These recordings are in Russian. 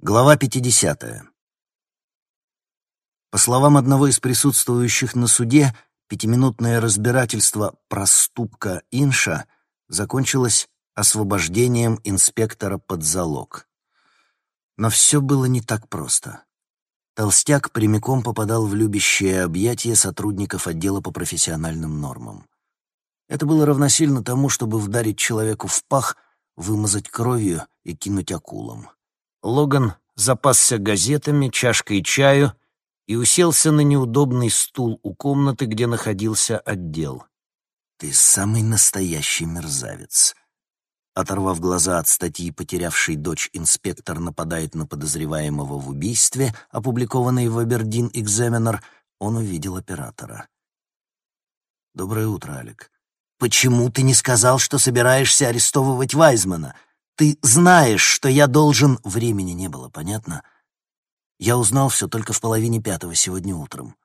Глава 50. По словам одного из присутствующих на суде, пятиминутное разбирательство «проступка Инша» закончилось освобождением инспектора под залог. Но все было не так просто. Толстяк прямиком попадал в любящее объятие сотрудников отдела по профессиональным нормам. Это было равносильно тому, чтобы вдарить человеку в пах, вымазать кровью и кинуть акулам. Логан запасся газетами, чашкой чаю и уселся на неудобный стул у комнаты, где находился отдел. «Ты самый настоящий мерзавец». Оторвав глаза от статьи «Потерявший дочь инспектор нападает на подозреваемого в убийстве», опубликованной в Абердин Экзаменер, он увидел оператора. «Доброе утро, Алик. Почему ты не сказал, что собираешься арестовывать Вайзмана? Ты знаешь, что я должен... Времени не было, понятно? Я узнал все только в половине пятого сегодня утром.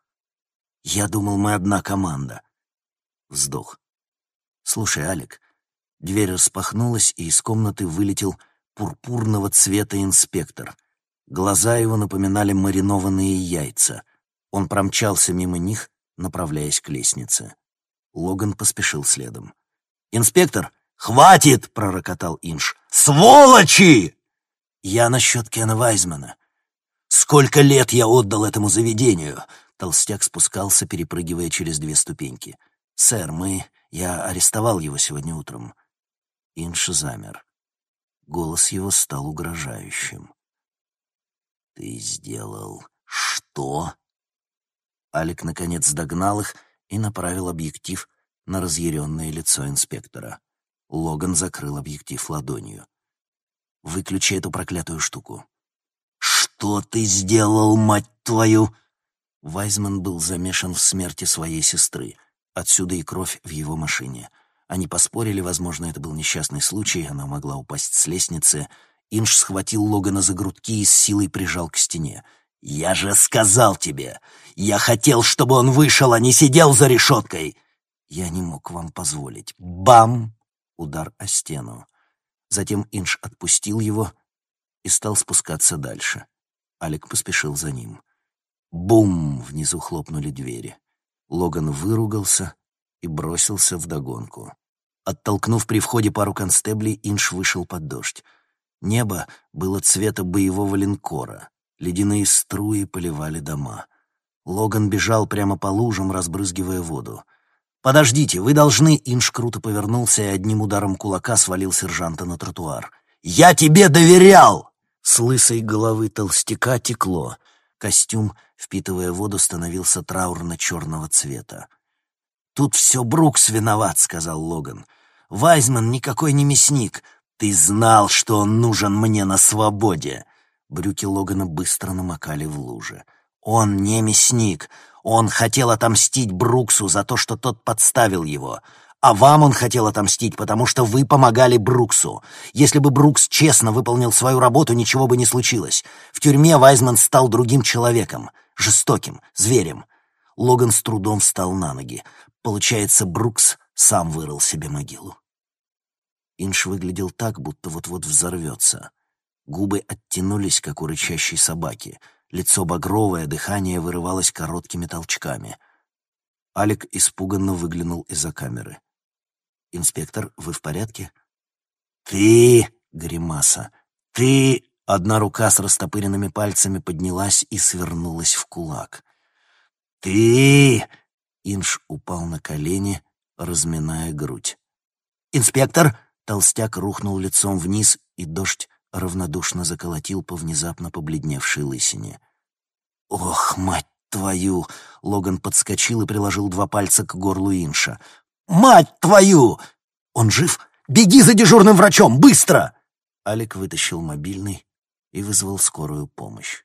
Я думал, мы одна команда. Вздох. Слушай, Алик, дверь распахнулась, и из комнаты вылетел пурпурного цвета инспектор. Глаза его напоминали маринованные яйца. Он промчался мимо них, направляясь к лестнице. Логан поспешил следом. «Инспектор!» «Хватит!» — пророкотал Инш. «Сволочи!» «Я насчет Кена Вайзмана. Сколько лет я отдал этому заведению?» Толстяк спускался, перепрыгивая через две ступеньки. «Сэр, мы... Я арестовал его сегодня утром». Инш замер. Голос его стал угрожающим. «Ты сделал что?» Алик, наконец, догнал их и направил объектив на разъяренное лицо инспектора. Логан закрыл объектив ладонью. «Выключи эту проклятую штуку». «Что ты сделал, мать твою?» Вайзман был замешан в смерти своей сестры. Отсюда и кровь в его машине. Они поспорили, возможно, это был несчастный случай, она могла упасть с лестницы. Инш схватил Логана за грудки и с силой прижал к стене. «Я же сказал тебе! Я хотел, чтобы он вышел, а не сидел за решеткой!» «Я не мог вам позволить. Бам!» Удар о стену. Затем Инш отпустил его и стал спускаться дальше. Алик поспешил за ним. Бум! Внизу хлопнули двери. Логан выругался и бросился в догонку. Оттолкнув при входе пару констеблей, Инш вышел под дождь. Небо было цвета боевого линкора. Ледяные струи поливали дома. Логан бежал прямо по лужам, разбрызгивая воду. «Подождите, вы должны...» Инш круто повернулся и одним ударом кулака свалил сержанта на тротуар. «Я тебе доверял!» С лысой головы толстяка текло. Костюм, впитывая воду, становился траурно-черного цвета. «Тут все Брукс виноват», — сказал Логан. «Вайзман никакой не мясник. Ты знал, что он нужен мне на свободе». Брюки Логана быстро намокали в луже. «Он не мясник. Он хотел отомстить Бруксу за то, что тот подставил его. А вам он хотел отомстить, потому что вы помогали Бруксу. Если бы Брукс честно выполнил свою работу, ничего бы не случилось. В тюрьме Вайзман стал другим человеком. Жестоким, зверем. Логан с трудом встал на ноги. Получается, Брукс сам вырыл себе могилу. Инш выглядел так, будто вот-вот взорвется. Губы оттянулись, как у рычащей собаки — Лицо багровое, дыхание вырывалось короткими толчками. Алик испуганно выглянул из-за камеры. «Инспектор, вы в порядке?» «Ты...» — гримаса. «Ты...» — одна рука с растопыренными пальцами поднялась и свернулась в кулак. «Ты...» — Инш упал на колени, разминая грудь. «Инспектор!» — толстяк рухнул лицом вниз, и дождь равнодушно заколотил по внезапно побледневшей лысине. «Ох, мать твою!» — Логан подскочил и приложил два пальца к горлу Инша. «Мать твою! Он жив? Беги за дежурным врачом! Быстро!» Алик вытащил мобильный и вызвал скорую помощь.